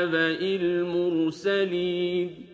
نَّبَإِ الْمُرْسَلِينَ